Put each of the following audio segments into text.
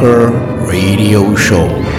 Metal Bunker Radio Show.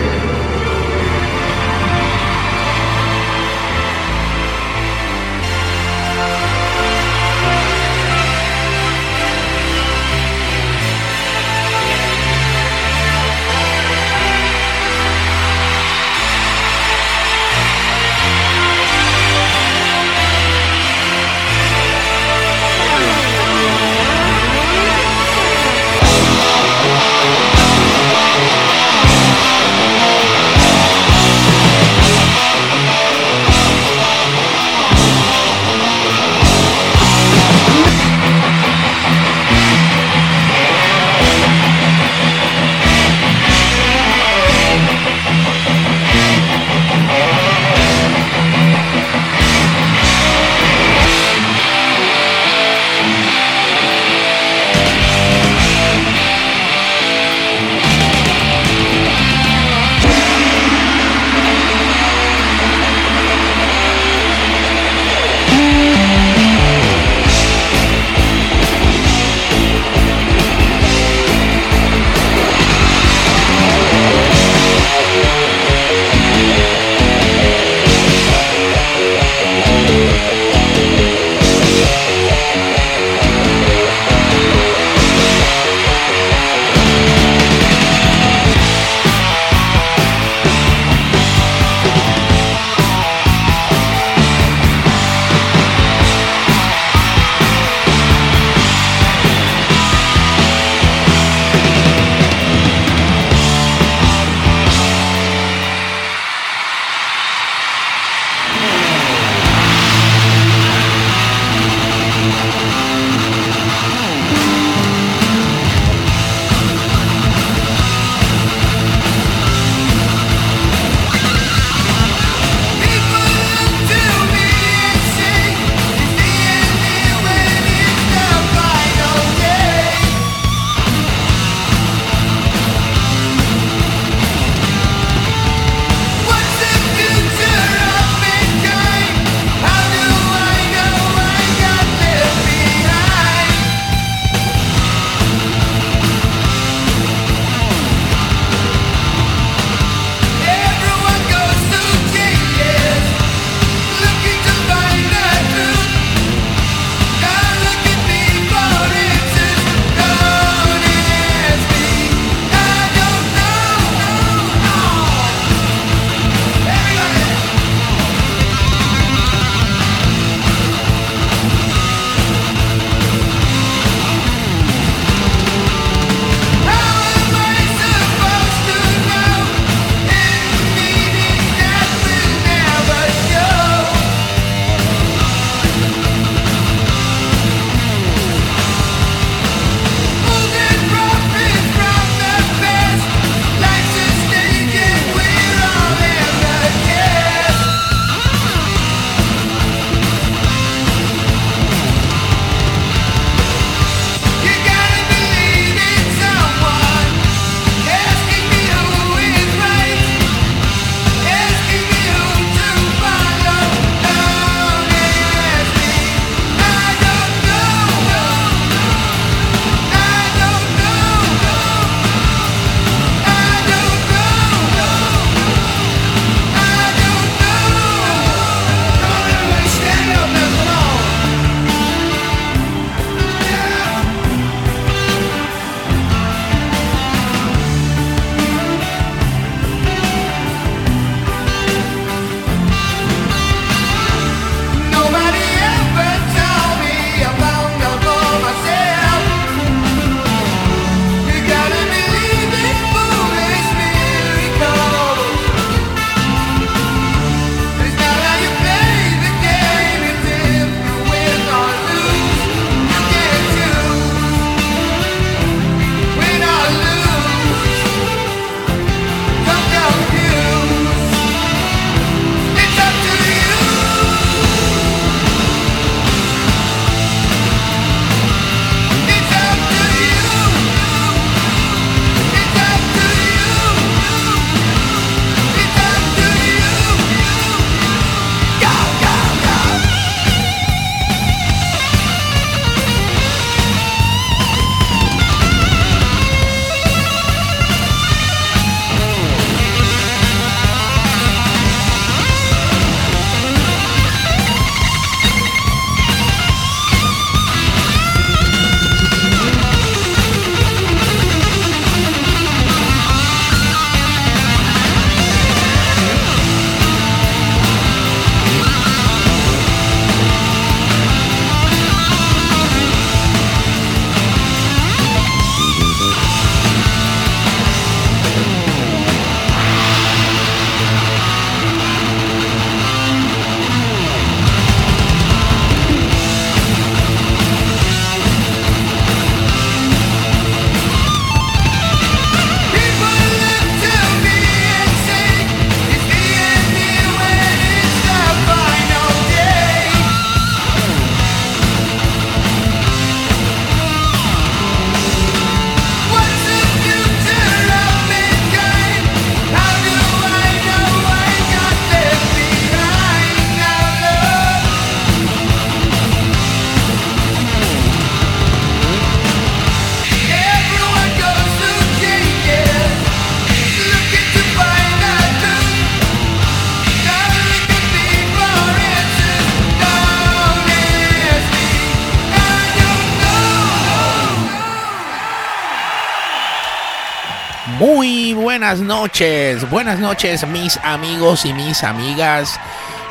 Buenas noches, buenas noches mis amigos y mis amigas.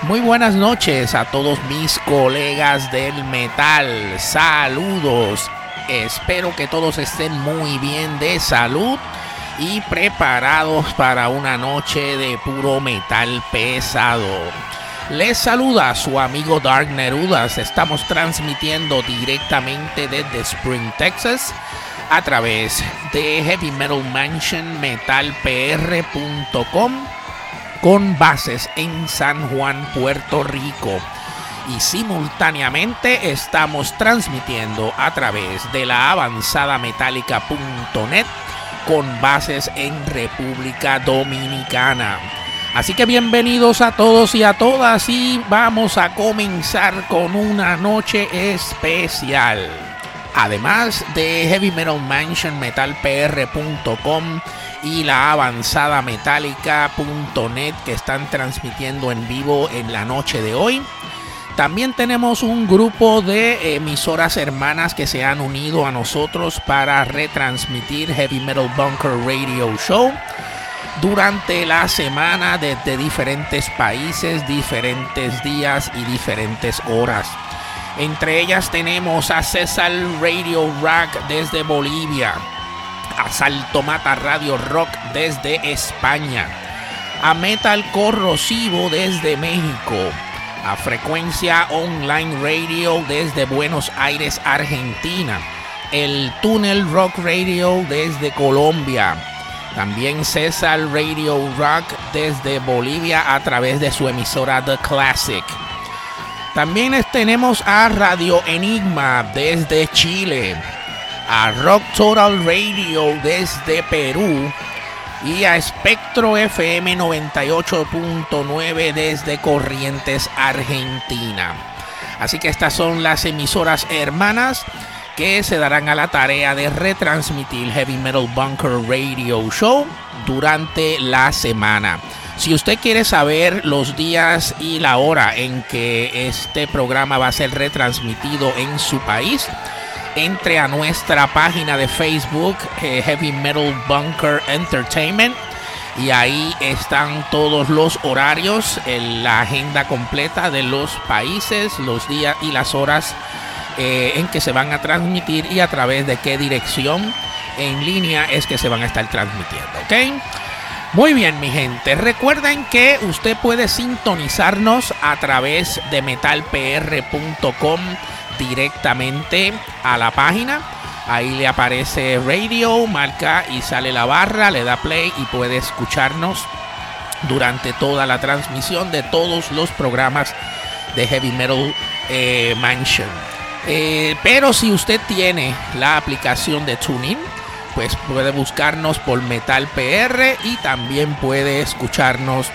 Muy buenas noches a todos mis colegas del metal. Saludos. Espero que todos estén muy bien de salud y preparados para una noche de puro metal pesado. Les saluda su amigo Dark Nerudas. Estamos transmitiendo directamente desde Spring, Texas, a través de Heavy Metal Mansion metalpr.com con bases en San Juan, Puerto Rico. Y simultáneamente estamos transmitiendo a través de la avanzada metálica.net con bases en República Dominicana. Así que bienvenidos a todos y a todas y vamos a comenzar con una noche especial. Además de Heavy Metal Mansion metalpr.com y la avanzada metálica.net que están transmitiendo en vivo en la noche de hoy. También tenemos un grupo de emisoras hermanas que se han unido a nosotros para retransmitir Heavy Metal Bunker Radio Show durante la semana desde diferentes países, diferentes días y diferentes horas. Entre ellas tenemos a César Radio Rock desde Bolivia, a Salto Mata Radio Rock desde España, a Metal Corrosivo desde México, a Frecuencia Online Radio desde Buenos Aires, Argentina, el Tunnel Rock Radio desde Colombia, también César Radio Rock desde Bolivia a través de su emisora The Classic. También tenemos a Radio Enigma desde Chile, a Rock Total Radio desde Perú y a Espectro FM 98.9 desde Corrientes, Argentina. Así que estas son las emisoras hermanas que se darán a la tarea de retransmitir Heavy Metal Bunker Radio Show durante la semana. Si usted quiere saber los días y la hora en que este programa va a ser retransmitido en su país, entre a nuestra página de Facebook eh, Heavy Metal Bunker Entertainment y ahí están todos los horarios, la agenda completa de los países, los días y las horas eh, en que se van a transmitir y a través de qué dirección en línea es que se van a estar transmitiendo, ¿ok? Muy bien, mi gente. Recuerden que usted puede sintonizarnos a través de metalpr.com directamente a la página. Ahí le aparece radio, marca y sale la barra, le da play y puede escucharnos durante toda la transmisión de todos los programas de Heavy Metal eh, Mansion. Eh, pero si usted tiene la aplicación de Tuning, pues puede buscarnos por Metal PR y también puede escucharnos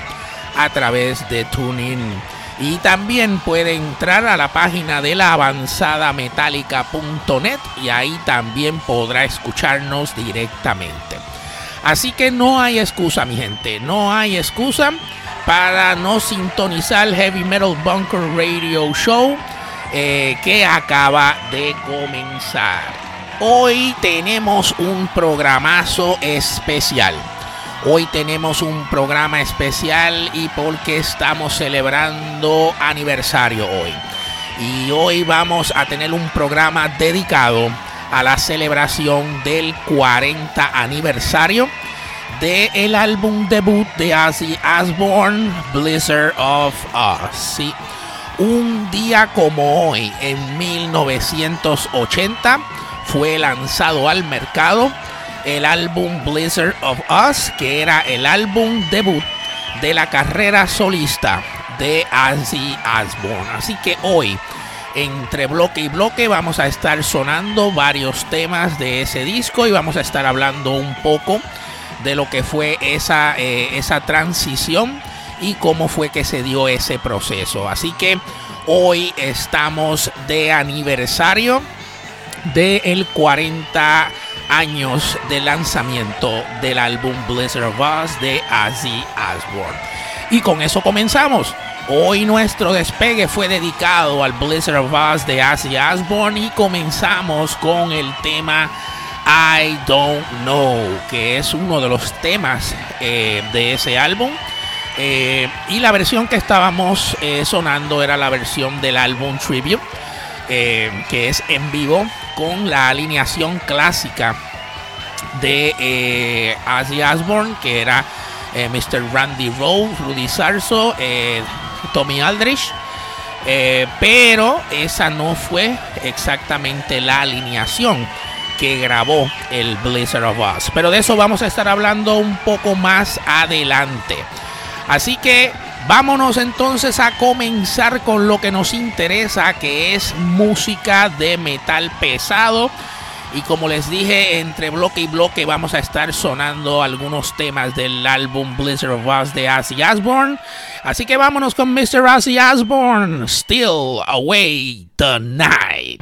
a través de Tuning. Y también puede entrar a la página de la avanzada metálica.net y ahí también podrá escucharnos directamente. Así que no hay excusa, mi gente, no hay excusa para no sintonizar Heavy Metal Bunker Radio Show eh, que acaba de comenzar. Hoy tenemos un programazo especial. Hoy tenemos un programa especial y porque estamos celebrando aniversario hoy. Y hoy vamos a tener un programa dedicado a la celebración del 40 aniversario del el álbum debut de Ozzy Osbourne, Blizzard of Us. Un día como hoy, en 1980, fue lanzado al mercado el álbum Blizzard of Us, que era el álbum debut de la carrera solista de Ozzy Osbourne. Así que hoy, entre bloque y bloque, vamos a estar sonando varios temas de ese disco y vamos a estar hablando un poco de lo que fue esa, eh, esa transición y cómo fue que se dio ese proceso. Así que hoy estamos de aniversario del el 40 años de lanzamiento del álbum Blizzard of Us de Ozzy Osbourne. Y con eso comenzamos. Hoy nuestro despegue fue dedicado al Blizzard of Us de Ozzy Osbourne y comenzamos con el tema I Don't Know, que es uno de los temas eh, de ese álbum. Eh, y la versión que estábamos eh, sonando era la versión del álbum Tribute, que es en vivo con la alineación clásica de Ozzy Osbourne, que era Mr. Randy Rowe, Rudy Sarso, Tommy Aldrich. pero esa no fue exactamente la alineación que grabó el Blizzard of Oz. Pero de eso vamos a estar hablando un poco más adelante. Así que vámonos entonces a comenzar con lo que nos interesa, que es música de metal pesado. Y como les dije, entre bloque y bloque vamos a estar sonando algunos temas del álbum Blizzard of Oz de Ozzy Osbourne. Así que vámonos con Mr. Ozzy Osbourne, Still Away the Night.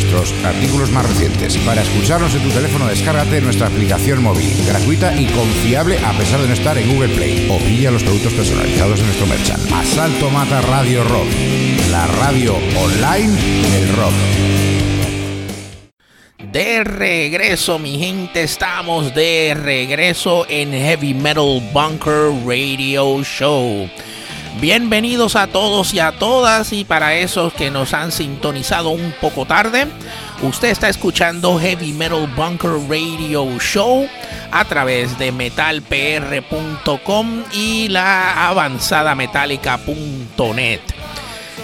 nuestros artículos más recientes. Para escucharnos en tu teléfono, descárgate nuestra aplicación móvil, gratuita y confiable a pesar de no estar en Google Play. O pilla los productos personalizados en nuestro merchant. Asalto Mata Radio Rock, la radio online del rock. De regreso, mi gente, estamos de regreso en Heavy Metal Bunker Radio Show. Bienvenidos a todos y a todas y para esos que nos han sintonizado un poco tarde, usted está escuchando Heavy Metal Bunker Radio Show a través de metalpr.com y la avanzadametálica.net.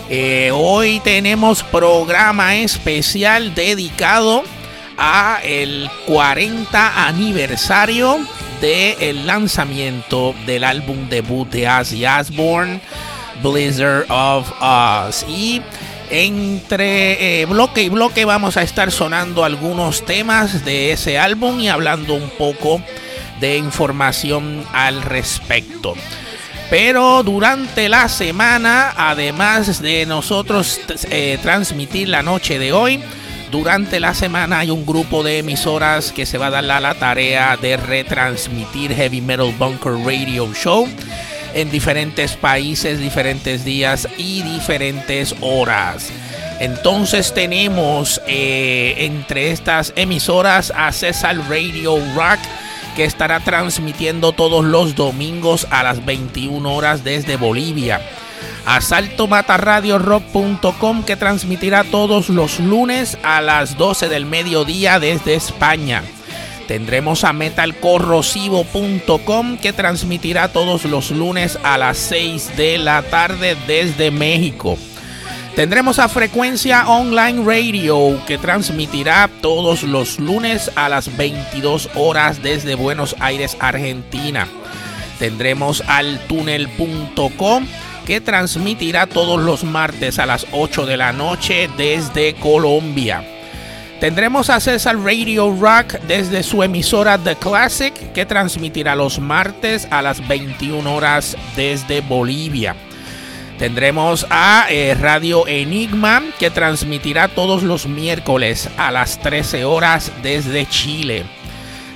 Eh, hoy tenemos programa especial dedicado a el 40 aniversario del lanzamiento del álbum debut de Ozzy Osbourne, Blizzard of Us. Y entre eh, bloque y bloque vamos a estar sonando algunos temas de ese álbum y hablando un poco de información al respecto. Pero durante la semana, además de nosotros eh, transmitir la noche de hoy, durante la semana hay un grupo de emisoras que se va a dar la, tarea de retransmitir Heavy Metal Bunker Radio Show en diferentes países, diferentes días y diferentes horas. Entonces tenemos eh, entre estas emisoras a César Radio Rock que estará transmitiendo todos los domingos a las 21 horas desde Bolivia. Asaltomataradiorock.com que transmitirá todos los lunes a las 12 del mediodía desde España. Tendremos a metalcorrosivo.com que transmitirá todos los lunes a las 6 de la tarde desde México. Tendremos a Frecuencia Online Radio que transmitirá todos los lunes a las 22 horas desde Buenos Aires, Argentina. Tendremos al túnel.com que transmitirá todos los martes a las 8 de la noche desde Colombia. Tendremos a César Radio Rock desde su emisora The Classic que transmitirá los martes a las 21 horas desde Bolivia. Tendremos a eh, Radio Enigma que transmitirá todos los miércoles a las 13 horas desde Chile.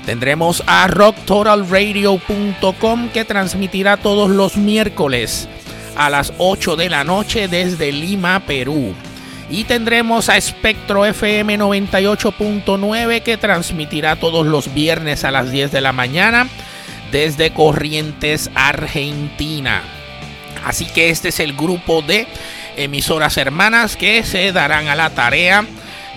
Tendremos a rocktotalradio.com que transmitirá todos los miércoles a las 8 de la noche desde Lima, Perú. Y tendremos a Espectro FM 98.9 que transmitirá todos los viernes a las 10 de la mañana desde Corrientes, Argentina. Así que este es el grupo de emisoras hermanas que se darán a la tarea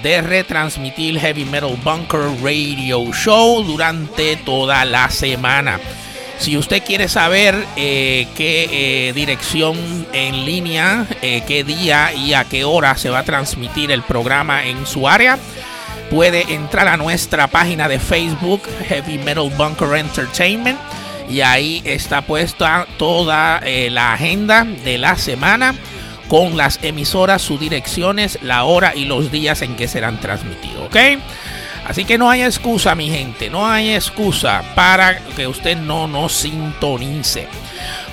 de retransmitir Heavy Metal Bunker Radio Show durante toda la semana. Si usted quiere saber eh, qué eh, dirección en línea, eh, qué día y a qué hora se va a transmitir el programa en su área, puede entrar a nuestra página de Facebook, Heavy Metal Bunker Entertainment, y ahí está puesta toda la agenda de la semana con las emisoras, sus direcciones, la hora y los días en que serán transmitidos. ¿Ok? Así que no hay excusa, mi gente, no hay excusa para que usted no nos sintonice.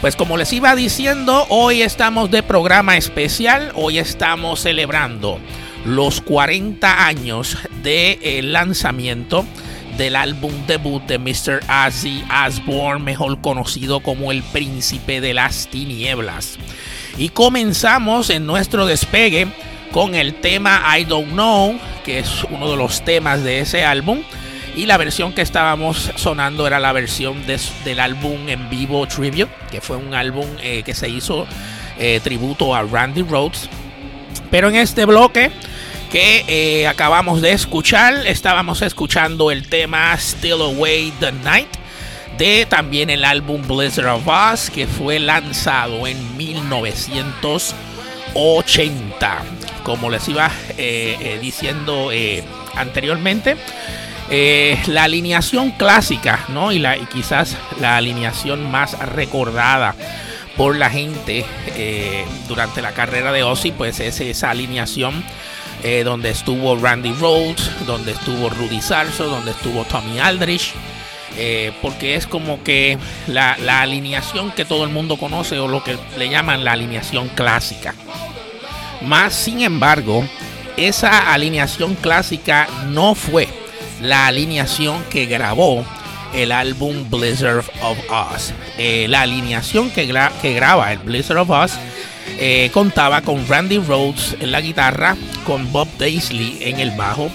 Pues como les iba diciendo, hoy estamos de programa especial, hoy estamos celebrando los 40 años del de lanzamiento del álbum debut de Mr. Ozzy Osbourne, mejor conocido como el príncipe de las tinieblas. Y comenzamos en nuestro despegue con el tema I Don't Know, que es uno de los temas de ese álbum. Y la versión que estábamos sonando era la versión del álbum en vivo Tribute, que fue un álbum eh, que se hizo eh, tributo a Randy Rhodes. Pero en este bloque que eh, acabamos de escuchar, estábamos escuchando el tema Still Away the Night de también el álbum Blizzard of Us que fue lanzado en 1980. Como les iba eh, eh, diciendo eh, anteriormente, la alineación clásica, ¿no? Y, la, y quizás la alineación más recordada por la gente durante la carrera de Ozzy, pues es esa alineación donde estuvo Randy Rhodes, donde estuvo Rudy Sarso, donde estuvo Tommy Aldrich, porque es como que la, alineación que todo el mundo conoce o lo que le llaman la alineación clásica. Más sin embargo, esa alineación clásica no fue la alineación que grabó el álbum Blizzard of Us. Eh, la alineación que, que, graba el Blizzard of Us eh, contaba con Randy Rhodes en la guitarra, con Bob Daisley en el bajo,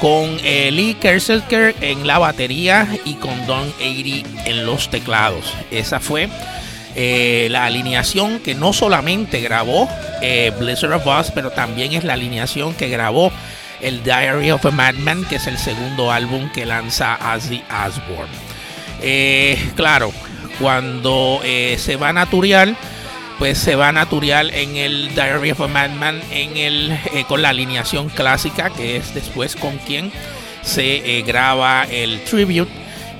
con eh, Lee Kerselker en la batería y con Don Airy en los teclados. Esa fue eh, la alineación que no solamente grabó eh, Blizzard of Us, pero también es la alineación que grabó el Diary of a Madman, que es el segundo álbum que lanza Ozzy Osbourne. claro, cuando se va a turial pues se va natural en el Diary of a Madman en el, eh, con la alineación clásica, que es después con quien se eh, graba el tribute.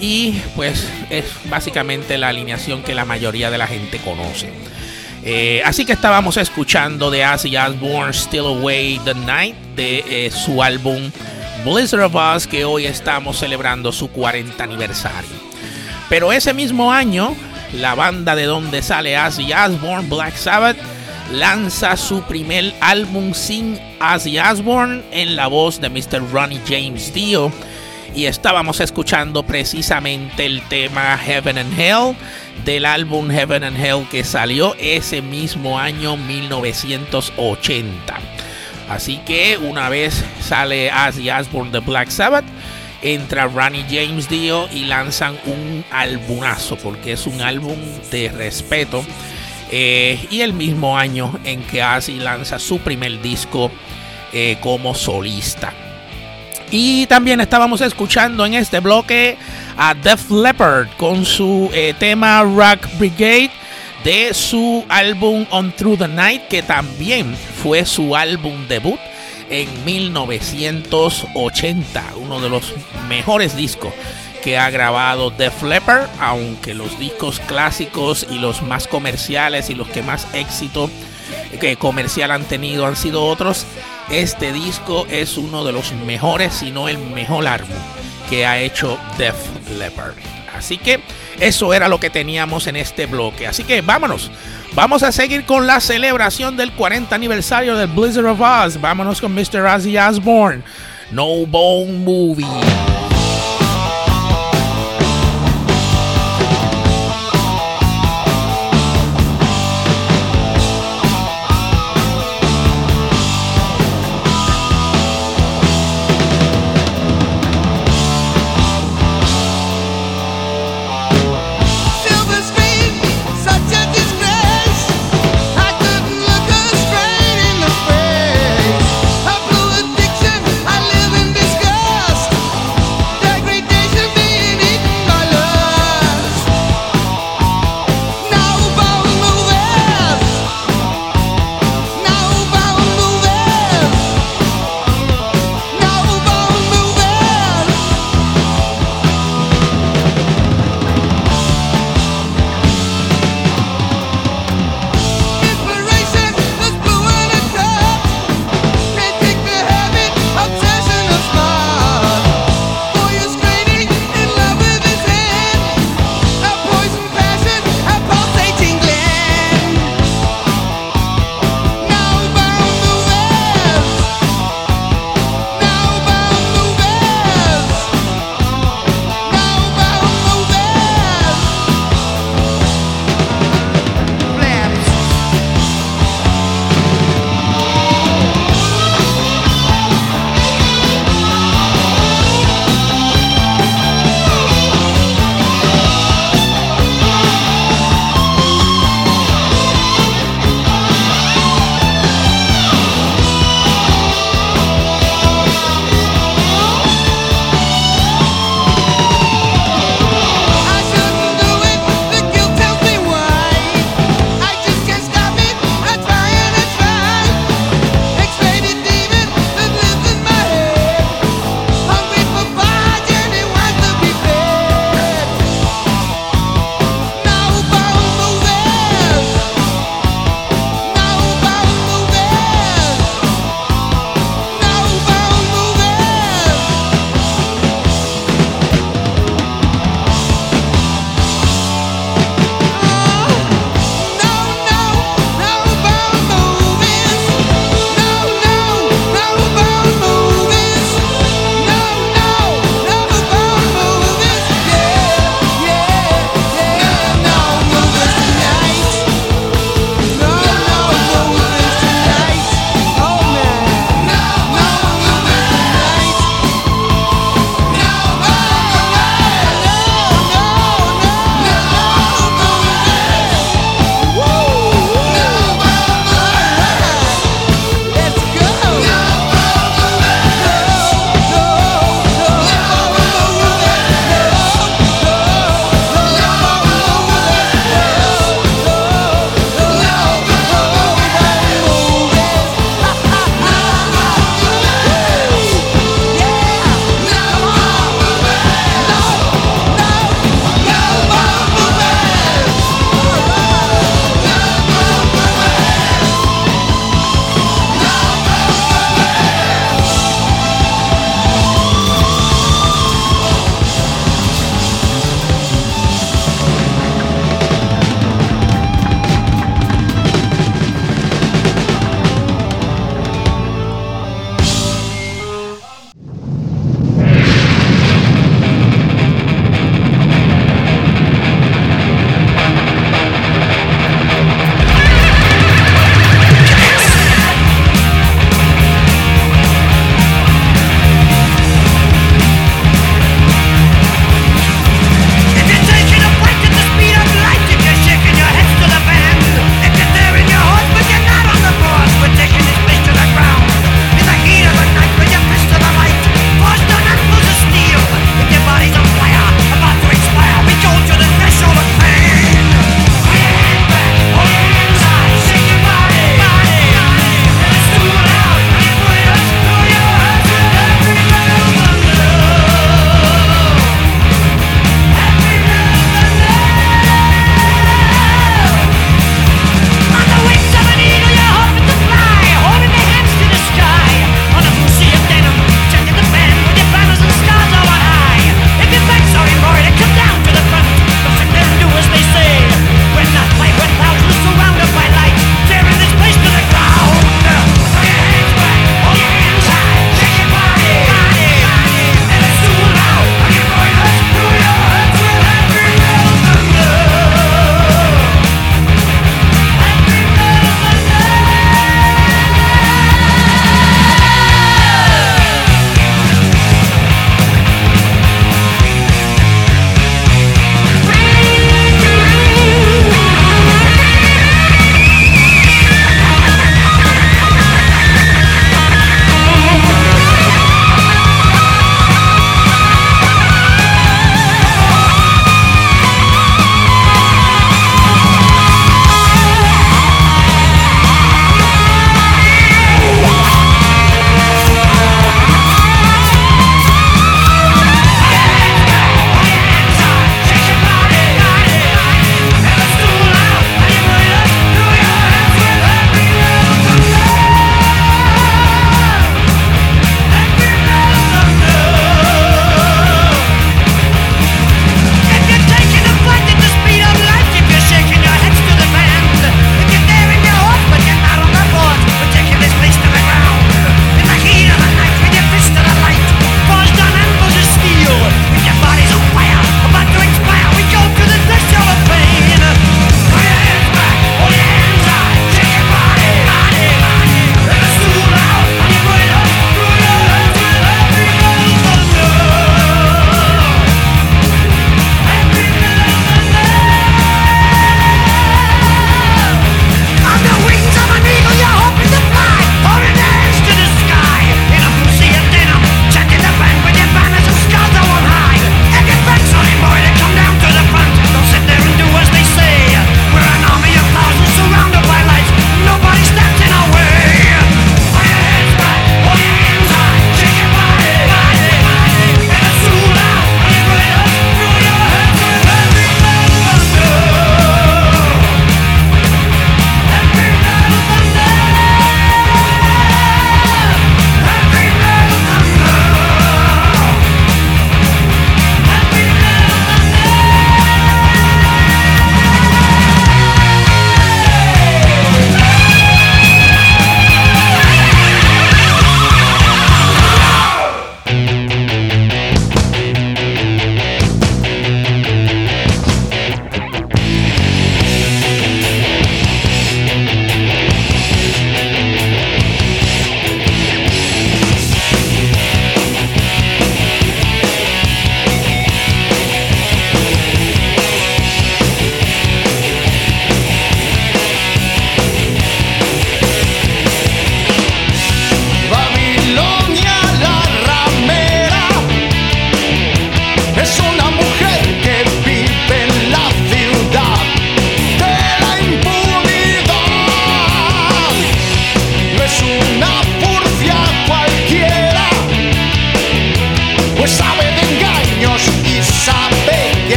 Y pues es básicamente la alineación que la mayoría de la gente conoce. Eh, así que estábamos escuchando de Ozzy Osbourne Still Away the Night de su álbum Blizzard of Us que hoy estamos celebrando su 40 aniversario. Pero ese mismo año la banda de donde sale Ozzy Osbourne, Black Sabbath, lanza su primer álbum sin Ozzy Osbourne en la voz de Mr. Ronnie James Dio. Y estábamos escuchando precisamente el tema Heaven and Hell del álbum Heaven and Hell que salió ese mismo año 1980. Así que una vez sale Ozzy Osbourne de Black Sabbath, entra Ronnie James Dio y lanzan un albumazo porque es un álbum de respeto eh, y el mismo año en que Ozzy lanza su primer disco eh, como solista. Y también estábamos escuchando en este bloque a Def Leppard con su eh, tema Rock Brigade de su álbum On Through the Night, que también fue su álbum debut en 1980, uno de los mejores discos que ha grabado Def Leppard, aunque los discos clásicos y los más comerciales y los que más éxito que comercial han tenido han sido otros. Este disco es uno de los mejores, si no el mejor álbum que ha hecho Def Leppard. Así que eso era lo que teníamos en este bloque. Así que vámonos. Vamos a seguir con la celebración del 40 aniversario del Blizzard of Oz. Vámonos con Mr. Ozzy Osbourne. No Bone Movie.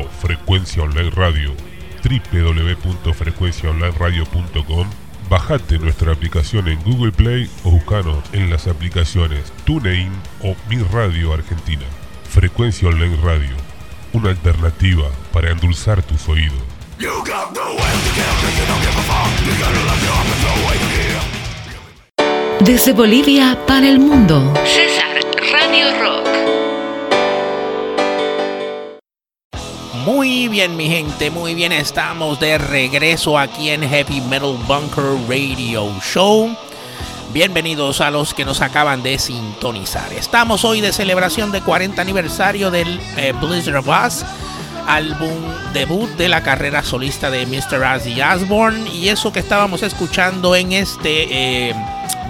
Escuchando Frecuencia Online Radio, www.frecuenciaonlineradio.com. Bajate nuestra aplicación en Google Play o buscanos en las aplicaciones TuneIn o Mi Radio Argentina. Frecuencia Online Radio, una alternativa para endulzar tus oídos. Desde Bolivia para el mundo. César Radio Rock. Muy bien, mi gente, muy bien. Estamos de regreso aquí en Heavy Metal Bunker Radio Show. Bienvenidos a los que nos acaban de sintonizar. Estamos hoy de celebración de 40 aniversario del eh, Blizzard of Oz, álbum debut de la carrera solista de Mr. Ozzy Osbourne. Y eso que estábamos escuchando en este eh,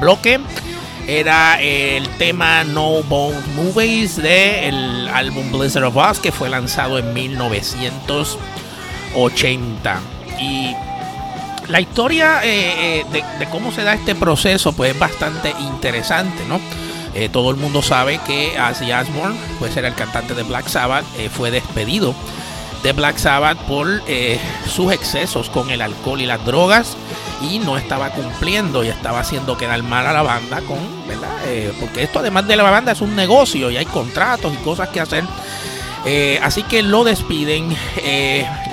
bloque era el tema No Bone Movies del álbum Blizzard of Oz que fue lanzado en 1980. Y la historia eh, eh, de, de cómo se da este proceso pues es bastante interesante, ¿no? Eh, todo el mundo sabe que Ozzy Osbourne, pues era el cantante de Black Sabbath, fue despedido de Black Sabbath por eh, sus excesos con el alcohol y las drogas y no estaba cumpliendo y estaba haciendo quedar mal a la banda con, ¿verdad? Eh, porque esto además de la banda es un negocio y hay contratos y cosas que hacer. Eh, así que lo despiden,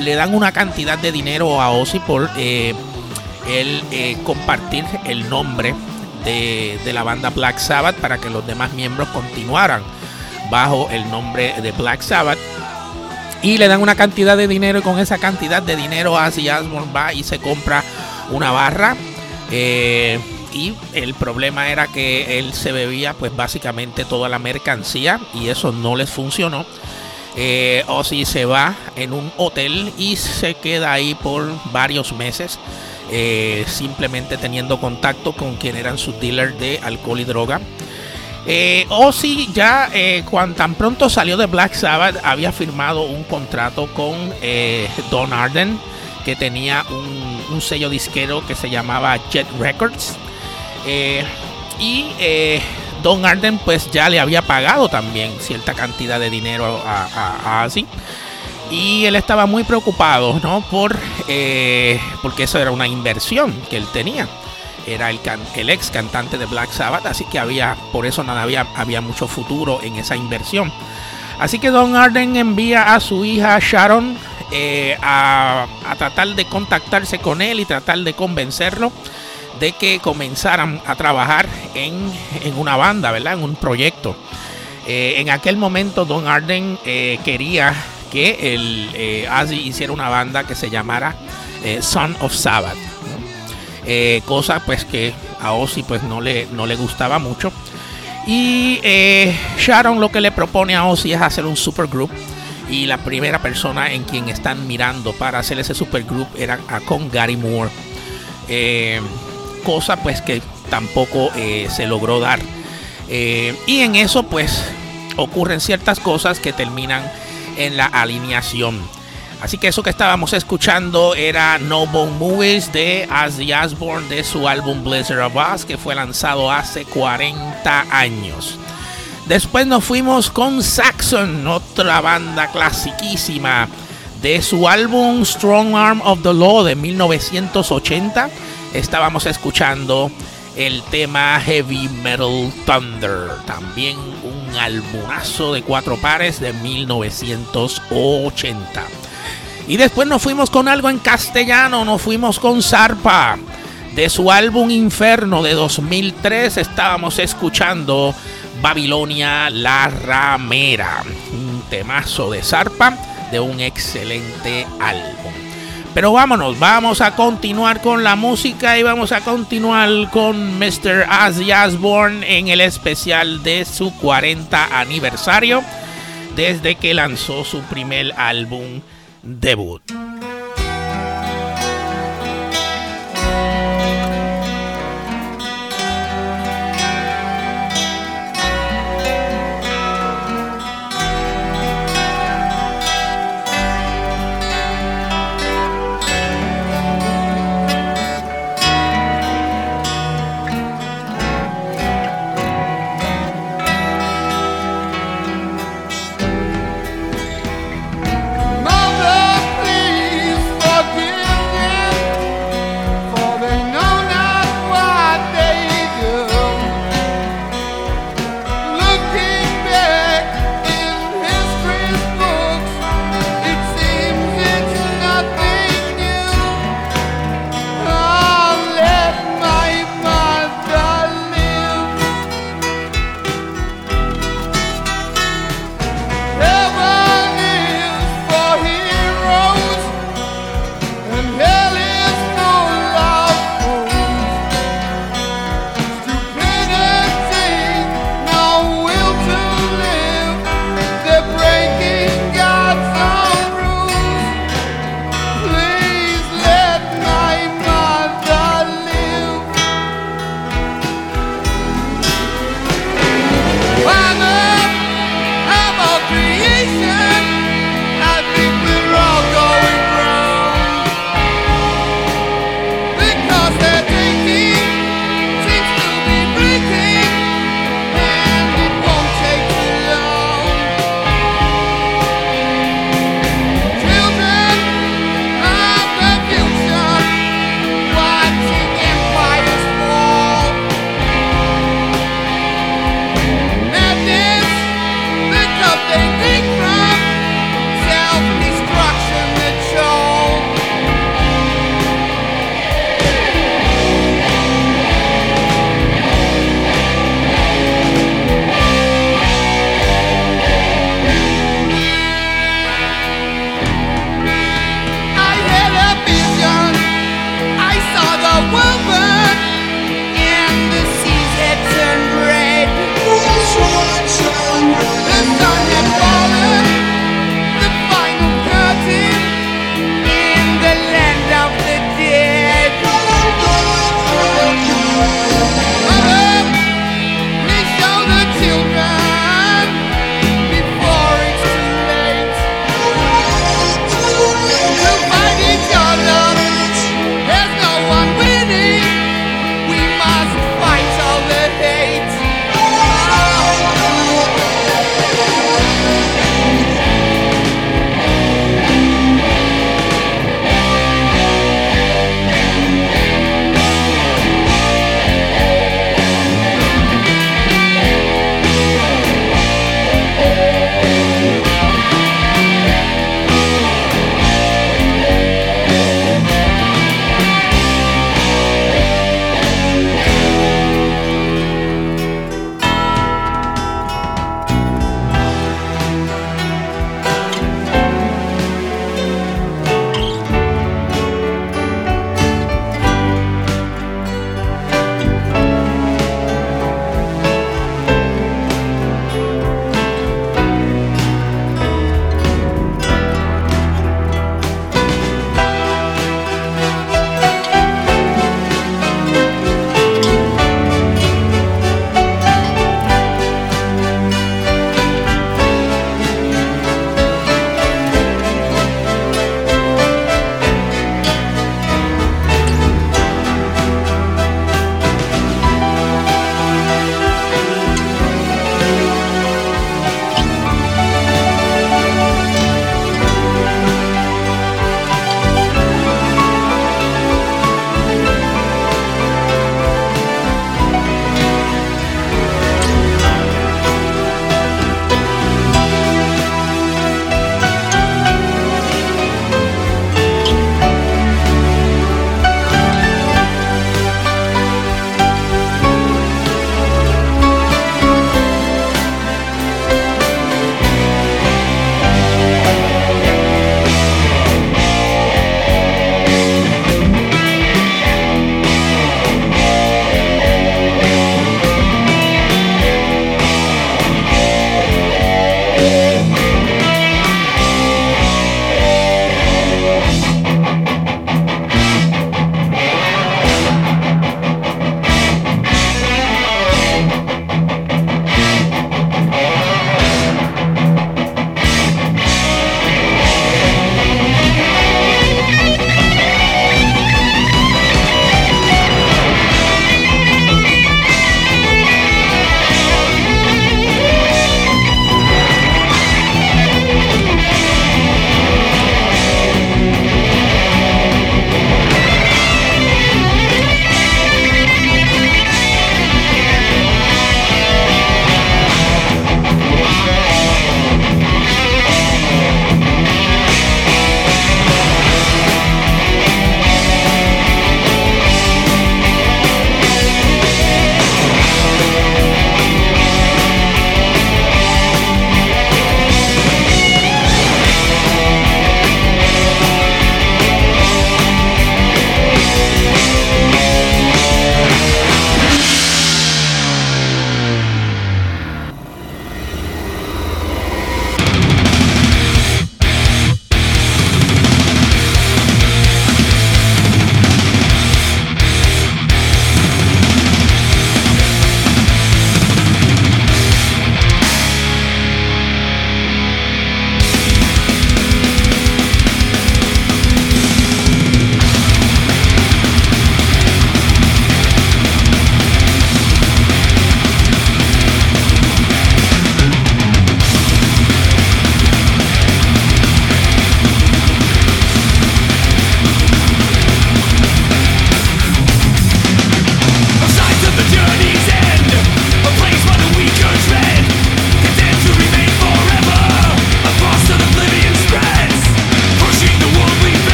le dan una cantidad de dinero a Ozzy por el compartir el nombre de, de la banda Black Sabbath para que los demás miembros continuaran bajo el nombre de Black Sabbath y le dan una cantidad de dinero y con esa cantidad de dinero Ozzy Osbourne va y se compra una barra eh, y el problema era que él se bebía pues básicamente toda la mercancía y eso no les funcionó. Eh, Ozzy se va en un hotel y se queda ahí por varios meses eh, simplemente teniendo contacto con quien eran sus dealers de alcohol y droga eh, Ozzy ya eh, cuando tan pronto salió de Black Sabbath había firmado un contrato con eh, Don Arden que tenía un, sello disquero que se llamaba Jet Records. Eh, y Don Arden pues ya le había pagado también cierta cantidad de dinero a, a, y él estaba muy preocupado no por porque eso era una inversión que él tenía era el, can- el ex cantante de Black Sabbath, así que había, por eso nada había, había mucho futuro en esa inversión. Así que Don Arden envía a su hija Sharon eh, a, a tratar de contactarse con él y tratar de convencerlo de que comenzaran a trabajar en, en una banda, ¿verdad? En un proyecto. Eh, en aquel momento Don Arden eh, quería que el Ozzy hiciera una banda que se llamara Son of Sabbath. Eh, cosa pues que a Ozzy pues no le, no le gustaba mucho. Y eh, Sharon lo que le propone a Ozzy es hacer un supergroup. Y la primera persona en quien están mirando para hacer ese supergroup era a con Gary Moore. Eh, cosa pues que tampoco se logró dar. Y en eso pues ocurren ciertas cosas que terminan en la alineación. Así que eso que estábamos escuchando era No Bone Movies de Ozzy Osbourne de su álbum Blizzard of Oz que fue lanzado hace 40 años. Después nos fuimos con Saxon, otra banda clasiquísima de su álbum Strong Arm of the Law de 1980. Estábamos escuchando el tema Heavy Metal Thunder, también un albumazo de cuatro pares de 1980. Y después nos fuimos con algo en castellano, nos fuimos con Zarpa. De su álbum Inferno de 2003 estábamos escuchando Babilonia la Ramera, un temazo de Zarpa de un excelente álbum. Pero vámonos, vamos a continuar con la música y vamos a continuar con Mr. Ozzy Osbourne en el especial de su 40 aniversario desde que lanzó su primer álbum debut.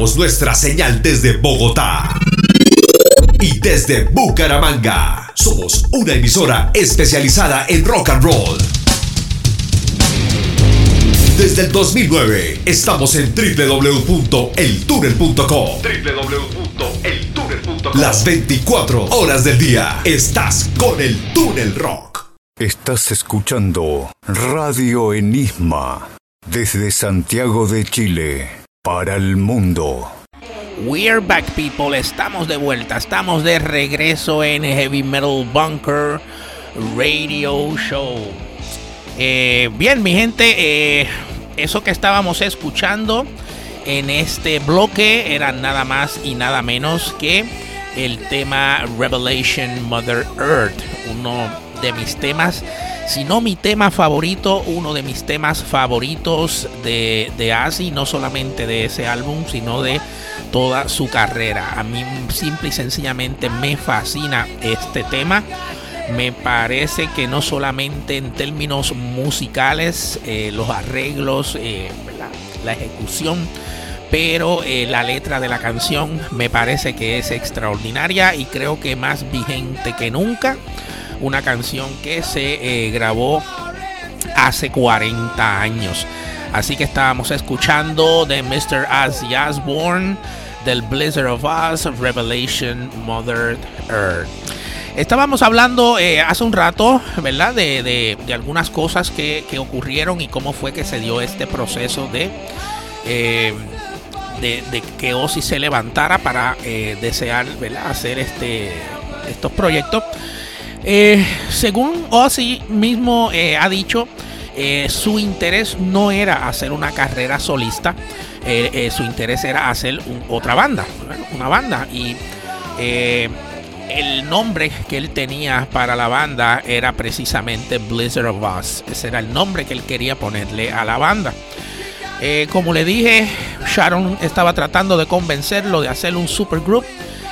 Nuestra señal desde Bogotá y desde Bucaramanga. Somos una emisora especializada en rock and roll. Desde el 2009 estamos en www.eltunnel.com. www.eltunnel.com. Las 24 horas del día estás con el Túnel Rock. Estás escuchando Radio Enigma desde Santiago de Chile para el mundo. We're back, people. Estamos de vuelta. Estamos de regreso en Heavy Metal Bunker Radio Show. Eh, bien, mi gente, eh, eso que estábamos escuchando en este bloque era nada más y nada menos que el tema Revelation Mother Earth, uno de mis temas si no mi tema favorito, uno de mis temas favoritos de, de Asi, no solamente de ese álbum, sino de toda su carrera. A mí simple y sencillamente me fascina este tema. Me parece que no solamente en términos musicales, eh, los arreglos, eh, la, ejecución, pero eh, la letra de la canción me parece que es extraordinaria y creo que más vigente que nunca una canción que se eh, grabó hace 40 años. Así que estábamos escuchando de Mr. Ozzy Osbourne, del Blizzard of Oz, Revelation Mother Earth. Estábamos hablando eh, hace un rato, ¿verdad? De, algunas cosas que, ocurrieron y cómo fue que se dio este proceso de, eh, de, que Ozzy se levantara para desear, ¿verdad? Hacer este, estos proyectos. Eh, según Ozzy mismo eh, ha dicho, eh, su interés no era hacer una carrera solista, su interés era hacer otra banda, una banda. Y el nombre que él tenía para la banda era precisamente Blizzard of Us. Ese era el nombre que él quería ponerle a la banda. como le dije, Sharon estaba tratando de convencerlo de hacer un supergroup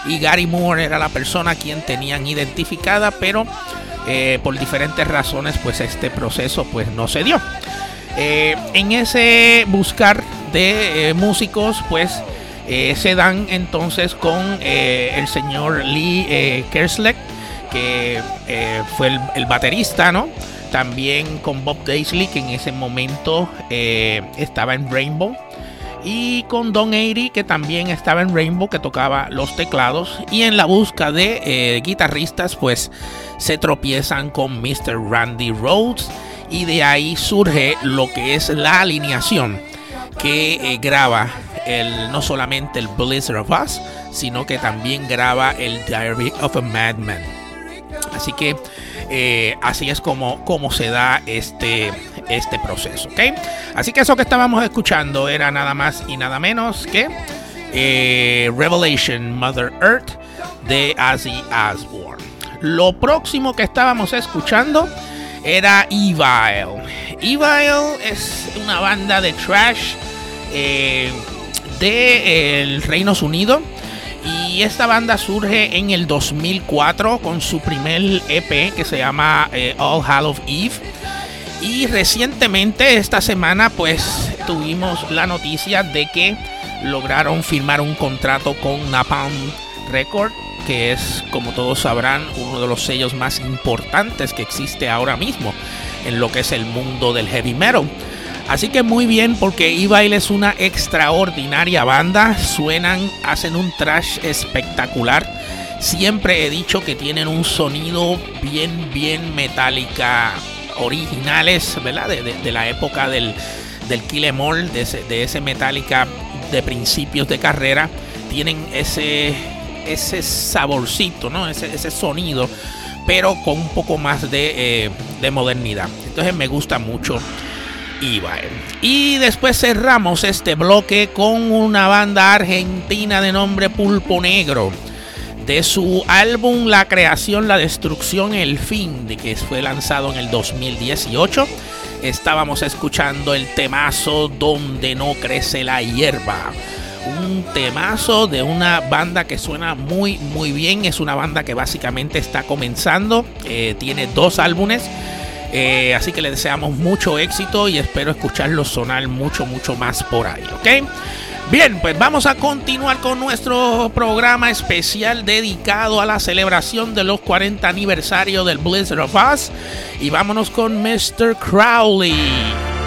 y Gary Moore era la persona a quien tenían identificada, pero eh, por diferentes razones pues este proceso pues no se dio. Eh, en ese buscar de eh, músicos pues se dan entonces con el señor Lee Kersleck que fue el, baterista, ¿no? También con Bob Daisley, que en ese momento estaba en Rainbow. Y con Don Airy, que también estaba en Rainbow, que tocaba los teclados. Y en la busca de eh, guitarristas, pues se tropiezan con Mr. Randy Rhodes. Y de ahí surge lo que es la alineación que graba el, no solamente el Blizzard of Us, sino que también graba el Diary of a Madman. Así que eh, así es como, como se da este, este proceso. ¿okay? Así que eso que estábamos escuchando era nada más y nada menos que eh, Revelation Mother Earth de Ozzy Osbourne. Lo próximo que estábamos escuchando era Evil. Evil es una banda de trash eh, del Reino Unido y esta banda surge en el 2004 con su primer EP que se llama eh, All Hallows Eve. Y recientemente, esta semana, pues tuvimos la noticia de que lograron firmar un contrato con Napalm Record, que es, como todos sabrán, uno de los sellos más importantes que existe ahora mismo en lo que es el mundo del heavy metal. Así que muy bien porque Evil es una extraordinaria banda. Suenan, hacen un trash espectacular. Siempre he dicho que tienen un sonido bien, bien metálica. Originales, ¿verdad? De, la época del, del Kill Em All, de ese, de ese Metallica de principios de carrera. Tienen ese, ese saborcito, ¿no? Ese, ese sonido, pero con un poco más de, eh, de modernidad. Entonces me gusta mucho y después cerramos este bloque con una banda argentina de nombre Pulpo Negro. De su álbum La creación, la destrucción, el fin, de que fue lanzado en el 2018, estábamos escuchando el temazo Donde no crece la hierba. Un temazo de una banda que suena muy muy bien. Es una banda que básicamente está comenzando. Eh, tiene dos álbumes eh, así que le deseamos mucho éxito y espero escucharlo sonar mucho, mucho más por ahí, ¿ok? Bien, pues vamos a continuar con nuestro programa especial dedicado a la celebración de los 40 aniversario del Blizzard of Us. Y vámonos con Mr. Crowley.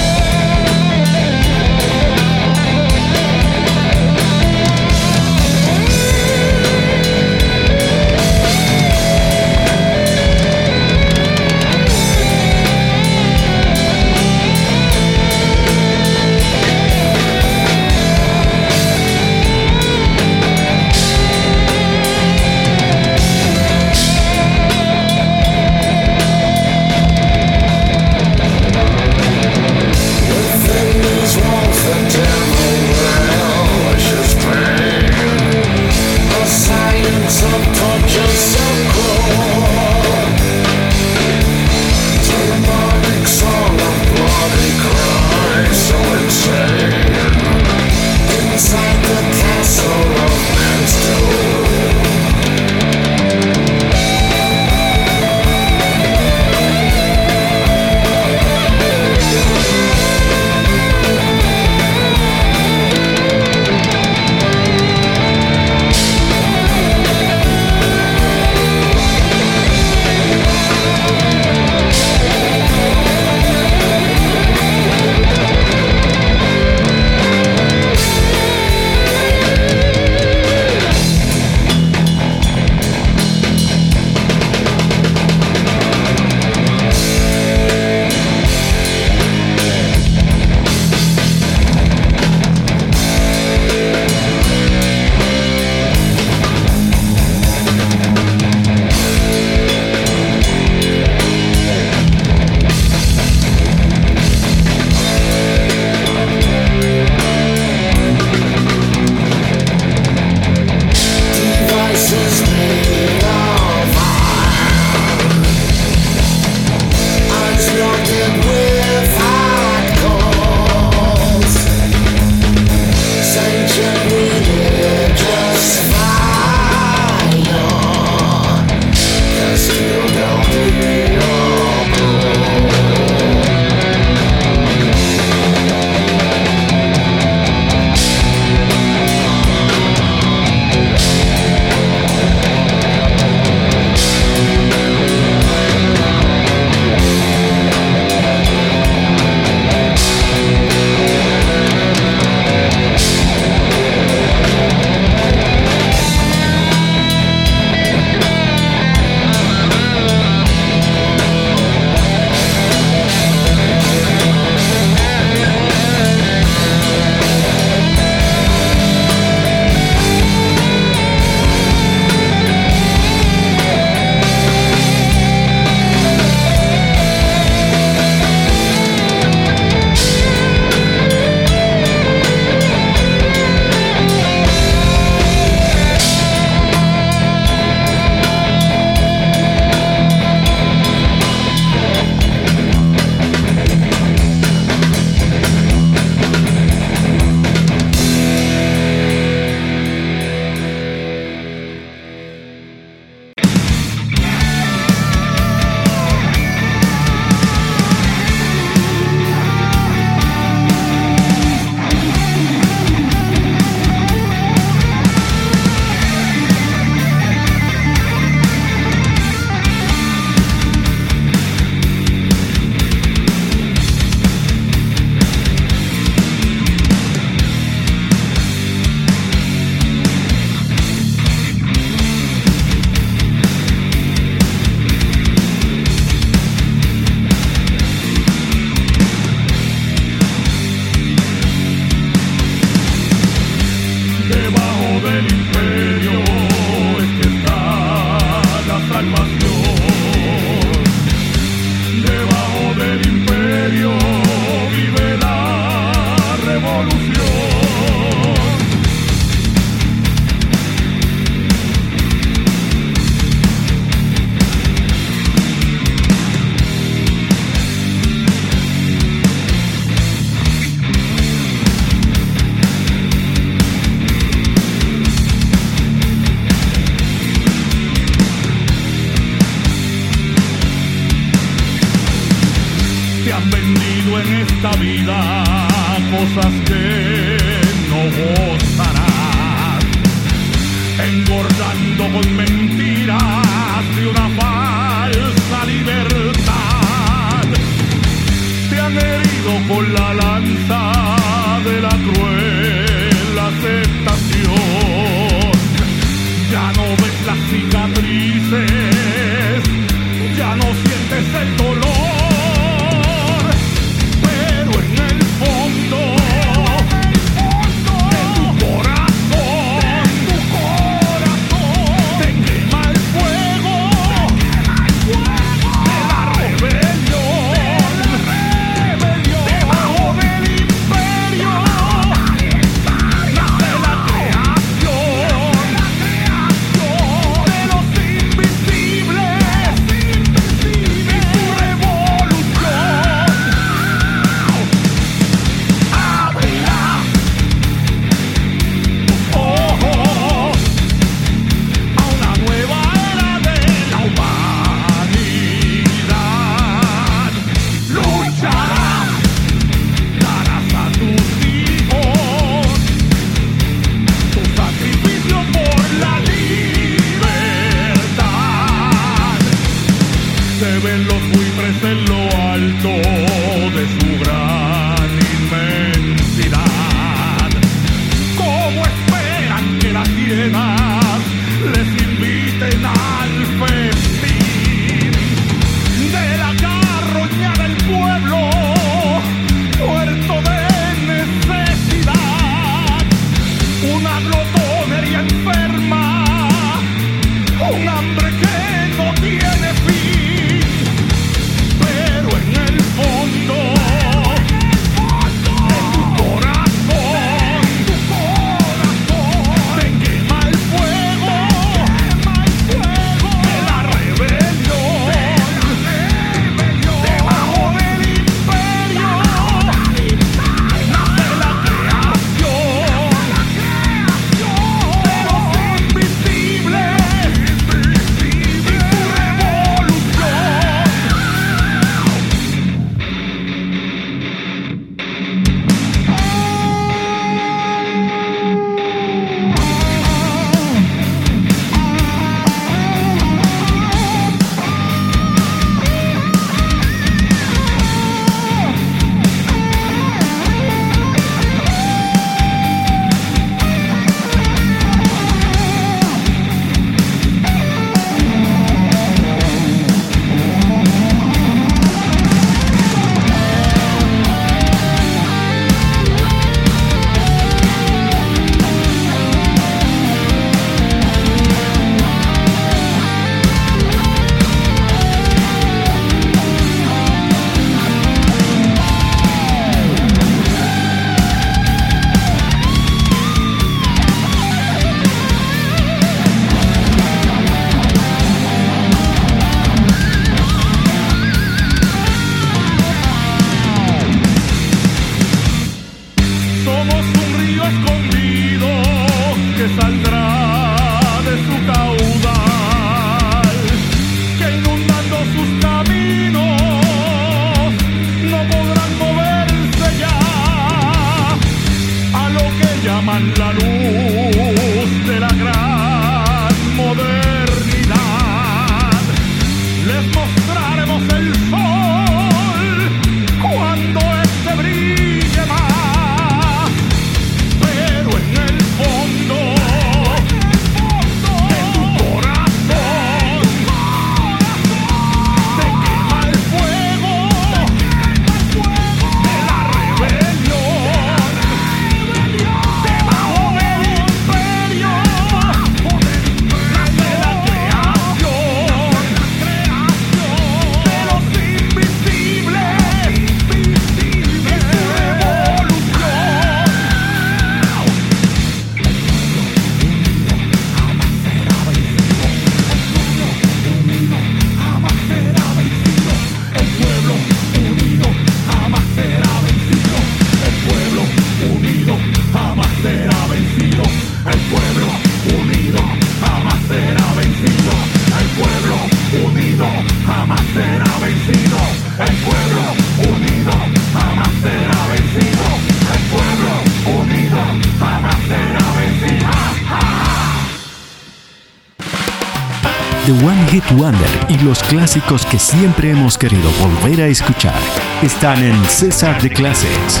Los clásicos que siempre hemos querido volver a escuchar están en César de Classics.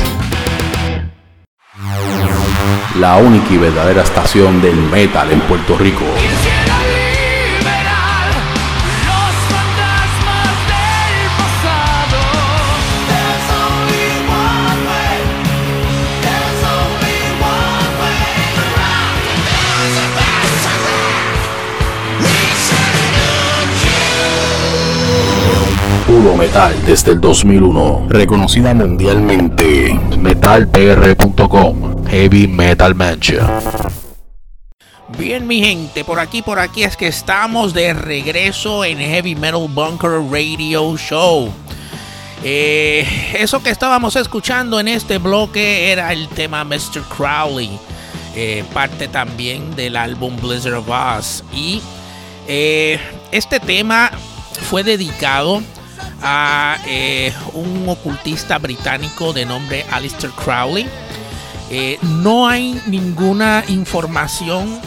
La única y verdadera estación del metal en Puerto Rico. Metal desde el 2001. Reconocida mundialmente. Metalpr.com. Heavy Metal Mansion. Bien, mi gente, por aquí, por aquí es que estamos de regreso en Heavy Metal Bunker Radio Show. Eh, eso que estábamos escuchando en este bloque era el tema Mr. Crowley, eh, parte también del álbum Blizzard of Oz. Y eh, este tema fue dedicado a eh, un ocultista británico de nombre Alistair Crowley. Eh, no hay ninguna información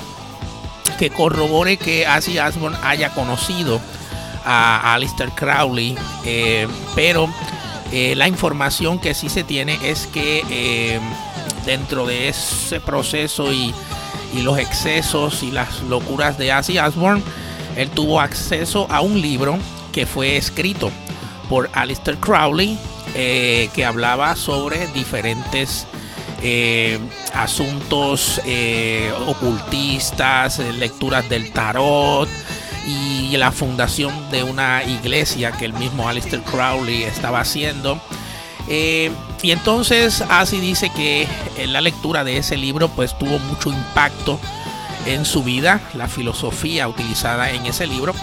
que corrobore que Ozzy Osbourne haya conocido a Alistair Crowley, eh, pero la información que sí se tiene es que dentro de ese proceso y, los excesos y las locuras de Ozzy Osbourne, él tuvo acceso a un libro que fue escrito por Alistair Crowley, eh, que hablaba sobre diferentes eh, asuntos eh, ocultistas, lecturas del tarot y la fundación de una iglesia que el mismo Alistair Crowley estaba haciendo. y entonces así dice que la lectura de ese libro pues tuvo mucho impacto en su vida, la filosofía utilizada en ese libro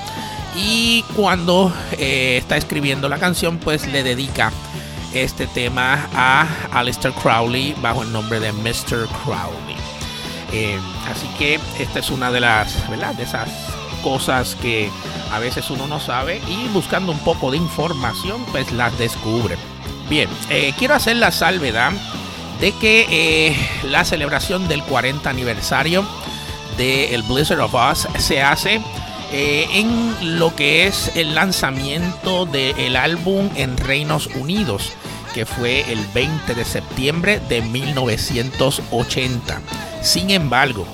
y cuando eh, está escribiendo la canción, pues le dedica este tema a Alistair Crowley bajo el nombre de Mr. Crowley. Eh, así que esta es una de las, ¿verdad? De esas cosas que a veces uno no sabe y buscando un poco de información, pues las descubre. Bien, eh, quiero hacer la salvedad de que la celebración del 40 aniversario de el Blizzard of Oz se hace eh, en lo que es el lanzamiento del álbum en Reinos Unidos, que fue el 20 de septiembre de 1980. Sin embargo,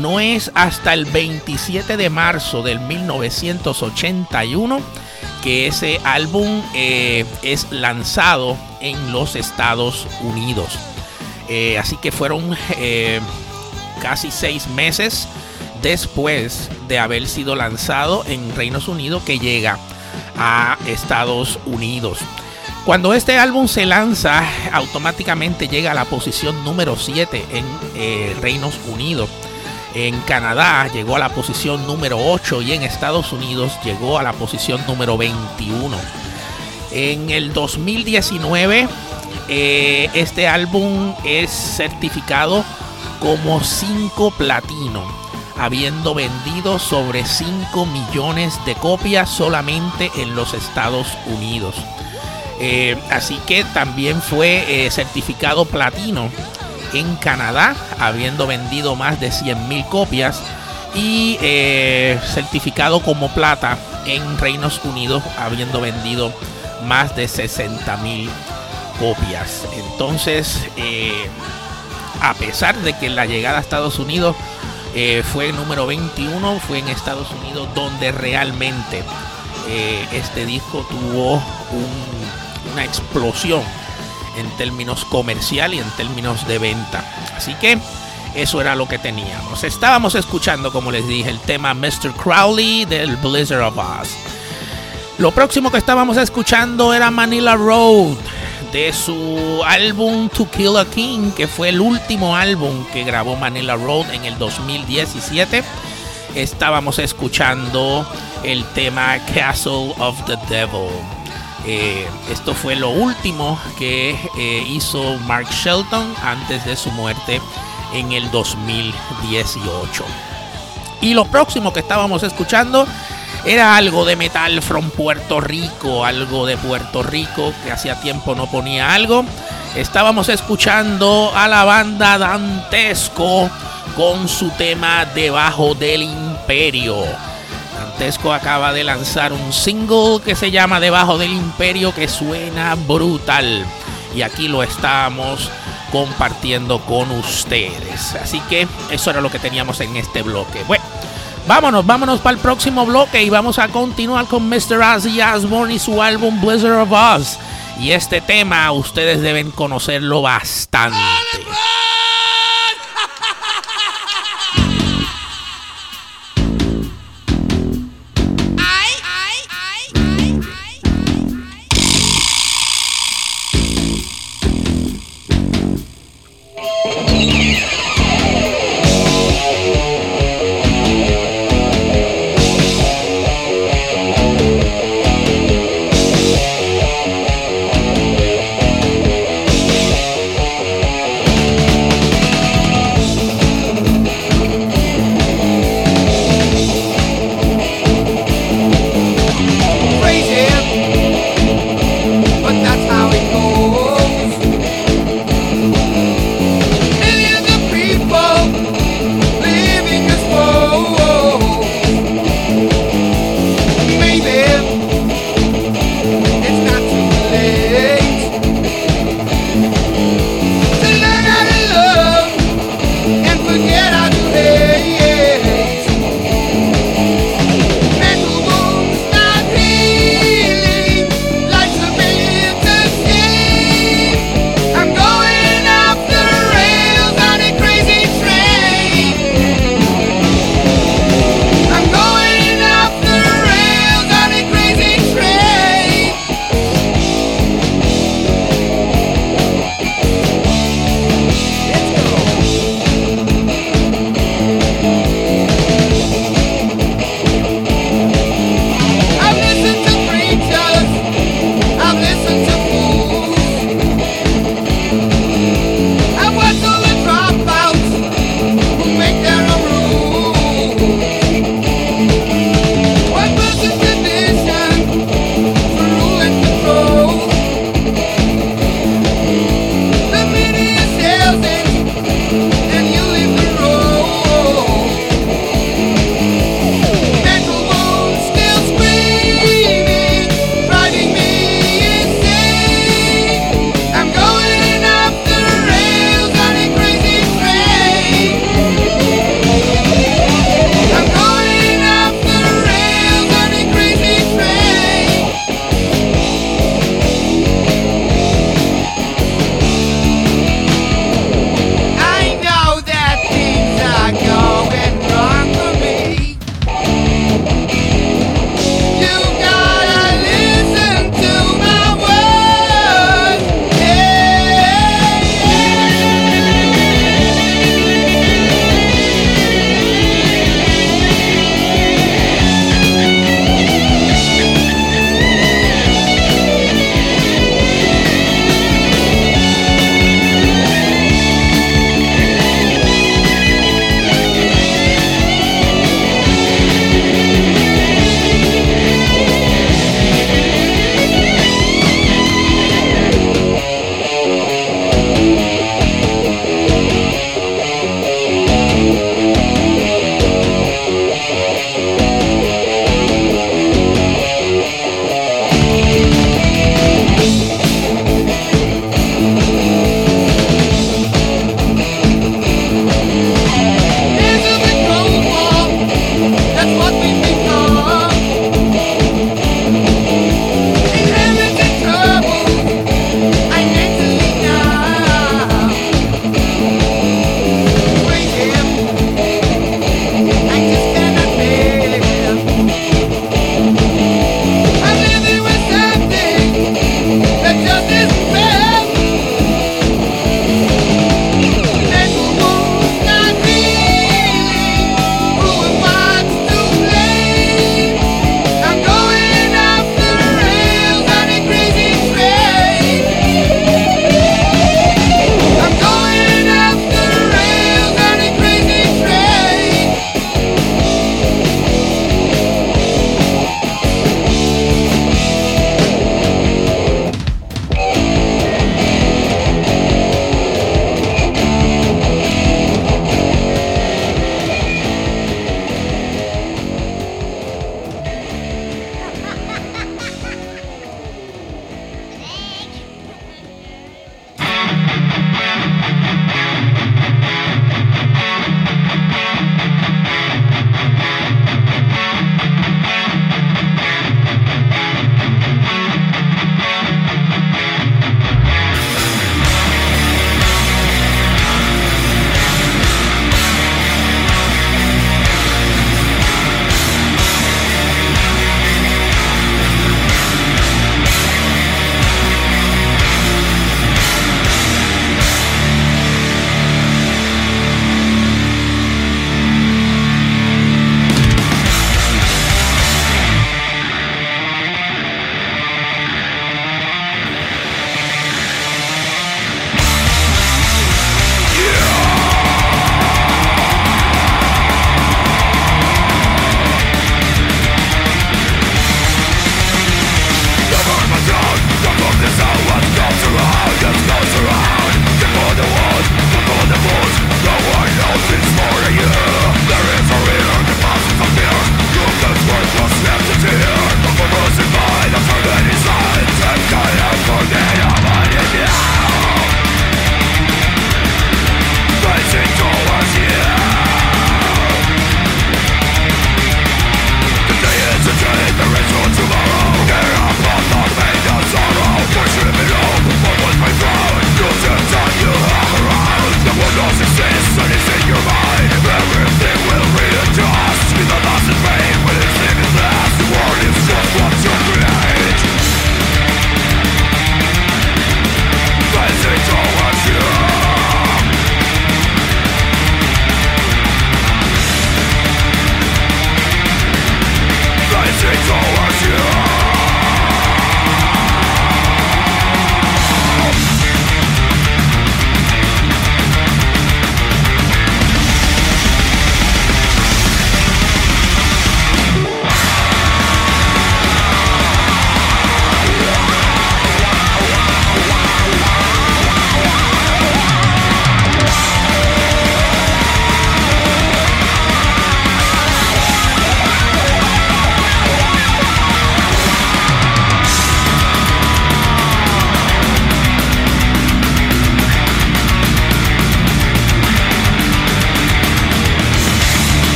no es hasta el 27 de marzo del 1981 que ese álbum eh, es lanzado en los Estados Unidos. Eh, así que fueron casi seis meses después de haber sido lanzado en Reinos Unidos que llega a Estados Unidos. Cuando este álbum se lanza, automáticamente llega a la posición número 7 en eh, Reinos Unidos. En Canadá llegó a la posición número 8 y en Estados Unidos llegó a la posición número 21. En el 2019 eh, este álbum es certificado como 5 platino habiendo vendido sobre 5 millones de copias solamente en los Estados Unidos. Eh, así que también fue eh, certificado platino en Canadá, habiendo vendido más de 100 mil copias. Y eh, certificado como plata en Reinos Unidos, habiendo vendido más de 60 mil copias. Entonces, a pesar de que la llegada a Estados Unidos eh, fue número 21, fue en Estados Unidos donde realmente eh, este disco tuvo una explosión en términos comercial y en términos de venta. Así que eso era lo que teníamos. Estábamos escuchando, como les dije, el tema Mr. Crowley del Blizzard of Oz. Lo próximo que estábamos escuchando era Manila Road de su álbum To Kill a King, que fue el último álbum que grabó Manila Road en el 2017. Estábamos escuchando el tema Castle of the Devil. Eh, esto fue lo último que eh, hizo Mark Shelton antes de su muerte en el 2018. Y lo próximo que estábamos escuchando era algo de metal from Puerto Rico, algo de Puerto Rico que hacía tiempo no ponía algo. Estábamos escuchando a la banda Dantesco con su tema Debajo del Imperio. Dantesco acaba de lanzar un single que se llama Debajo del Imperio que suena brutal. Y aquí lo estamos compartiendo con ustedes. Así que eso era lo que teníamos en este bloque. Bueno, vámonos, vámonos para el próximo bloque y vamos a continuar con Mr. Ozzy Osbourne y su álbum Blizzard of Oz. Y este tema ustedes deben conocerlo bastante.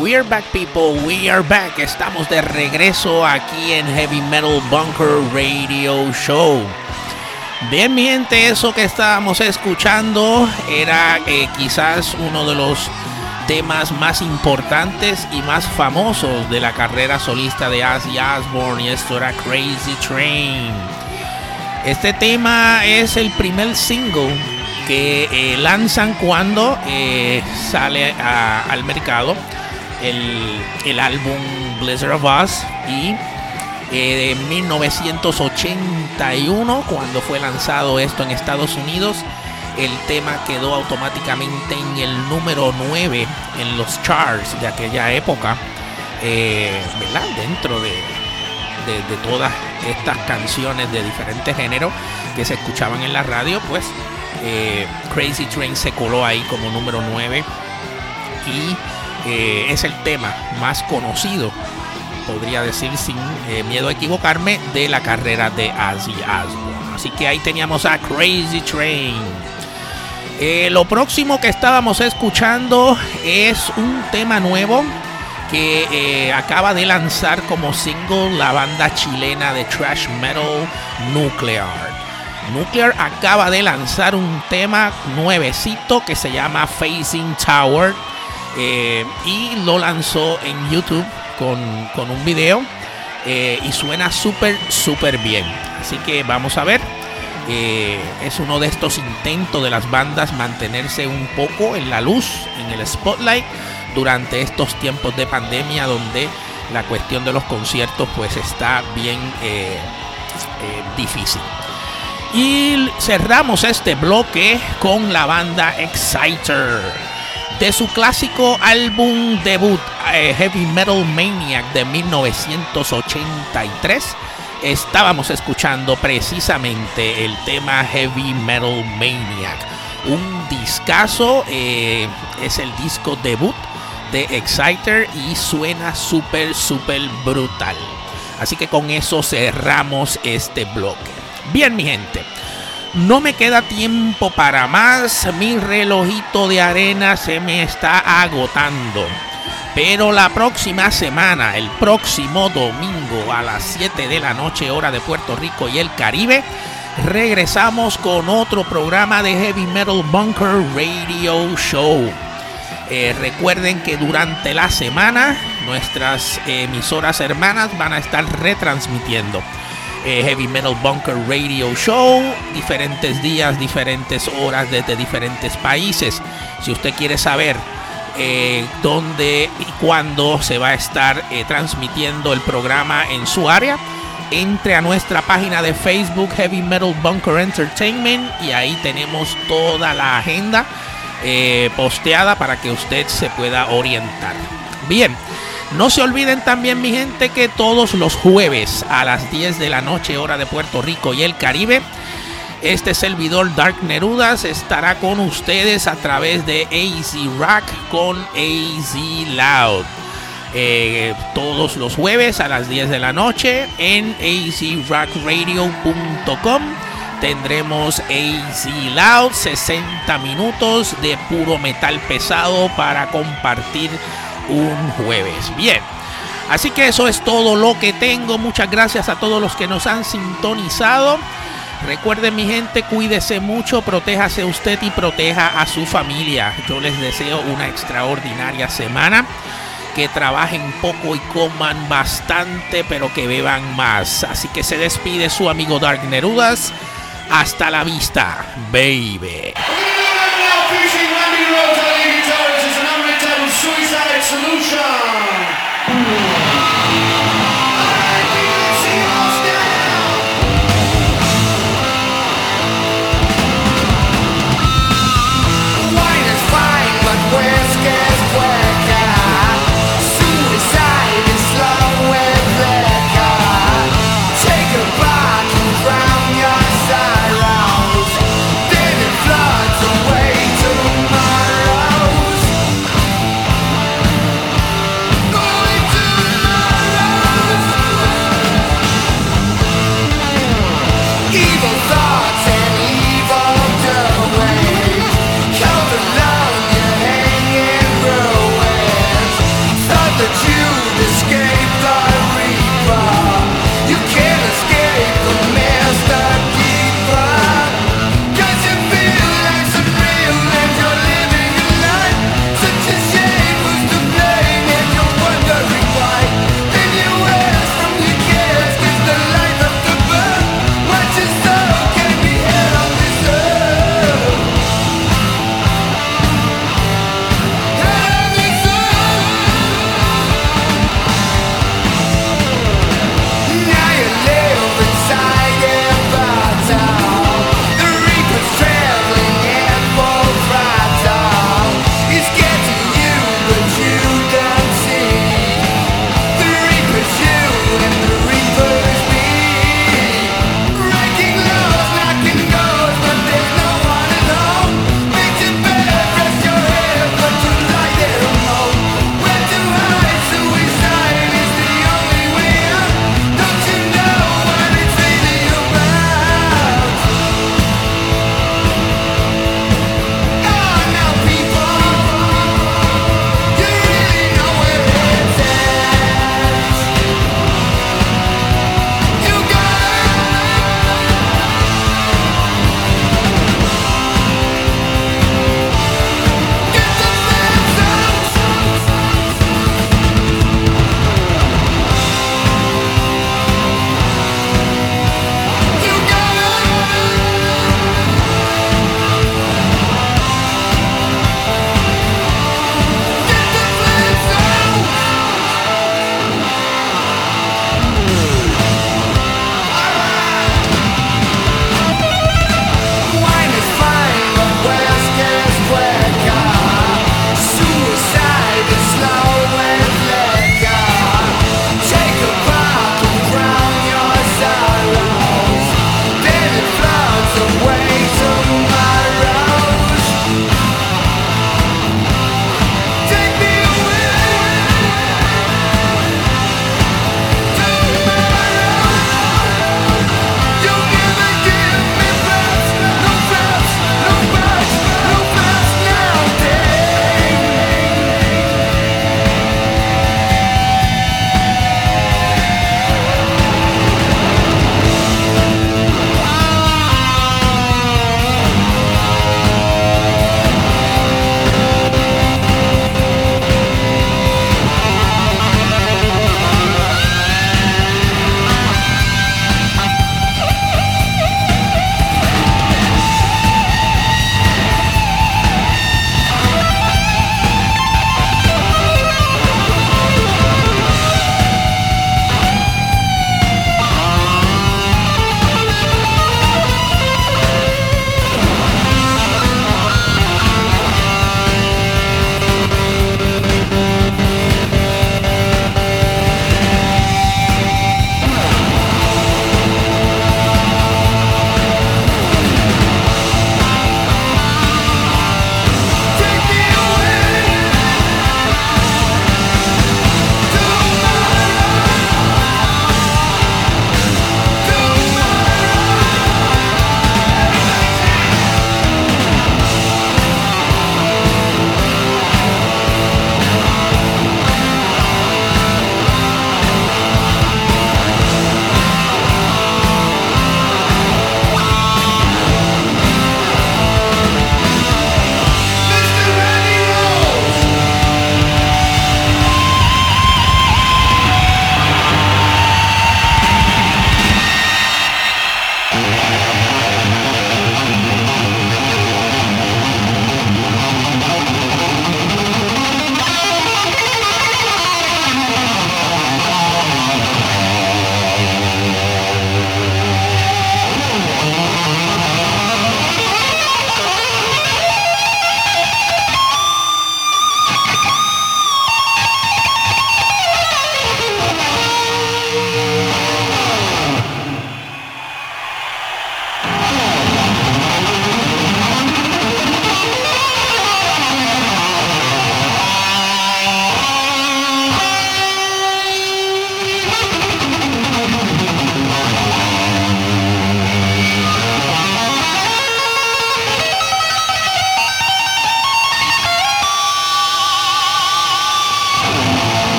We're back people, we are back. Estamos de regreso aquí en Heavy Metal Bunker Radio Show. Bien, mi gente, eso que estábamos escuchando era eh, quizás uno de los temas más importantes y más famosos de la carrera solista de Ozzy Osbourne y esto era Crazy Train. Este tema es el primer single que eh, lanzan cuando eh, sale al mercado el, álbum Blizzard of Oz y eh, en 1981 cuando fue lanzado esto en Estados Unidos el tema quedó automáticamente en el número 9 en los charts de aquella época ¿verdad? dentro de, de, todas estas canciones de diferentes géneros que se escuchaban en la radio, pues eh, Crazy Train se coló ahí como número 9 y eh, es el tema más conocido, podría decir sin eh, miedo a equivocarme, de la carrera de Ozzy Osbourne. Así que ahí teníamos a Crazy Train. lo próximo que estábamos escuchando es un tema nuevo que eh, acaba de lanzar como single la banda chilena de trash metal Nuclear. Nuclear acaba de lanzar un tema nuevecito que se llama Facing Tower eh, y lo lanzó en YouTube con, un video eh, y suena súper, súper bien. Así que vamos a ver. es uno de estos intentos de las bandas mantenerse un poco en la luz, en el spotlight durante estos tiempos de pandemia donde la cuestión de los conciertos pues está bien eh, eh, difícil. Y cerramos este bloque con la banda Exciter. De su clásico álbum debut eh, Heavy Metal Maniac de 1983, estábamos escuchando precisamente el tema Heavy Metal Maniac. Un discazo, es el disco debut de Exciter y suena súper, súper brutal. Así que con eso cerramos este bloque. Bien, mi gente. No me queda tiempo para más. Mi relojito de arena se me está agotando. Pero la próxima semana, el próximo domingo a las 7 de la noche, hora de Puerto Rico y el Caribe, regresamos con otro programa de Heavy Metal Bunker Radio Show. Eh, recuerden que durante la semana nuestras emisoras hermanas van a estar retransmitiendo eh, Heavy Metal Bunker Radio Show, diferentes días, diferentes horas desde diferentes países. Si usted quiere saber eh, dónde y cuándo se va a estar transmitiendo el programa en su área, entre a nuestra página de Facebook Heavy Metal Bunker Entertainment y ahí tenemos toda la agenda eh, posteada para que usted se pueda orientar. Bien, no se olviden también mi gente que todos los jueves a las 10 de la noche hora de Puerto Rico y el Caribe, este servidor Dark Nerudas estará con ustedes a través de AZ Rock con AZ Loud. Eh, todos los jueves a las 10 de la noche en azrockradio.com tendremos AC Loud, 60 minutos de puro metal pesado para compartir un jueves. Bien, así que eso es todo lo que tengo. Muchas gracias a todos los que nos han sintonizado. Recuerden mi gente, cuídese mucho, protéjase usted y proteja a su familia. Yo les deseo una extraordinaria semana. Que trabajen poco y coman bastante, pero que beban más. Así que se despide su amigo Dark Nerudas. Hasta la vista, baby. Solution.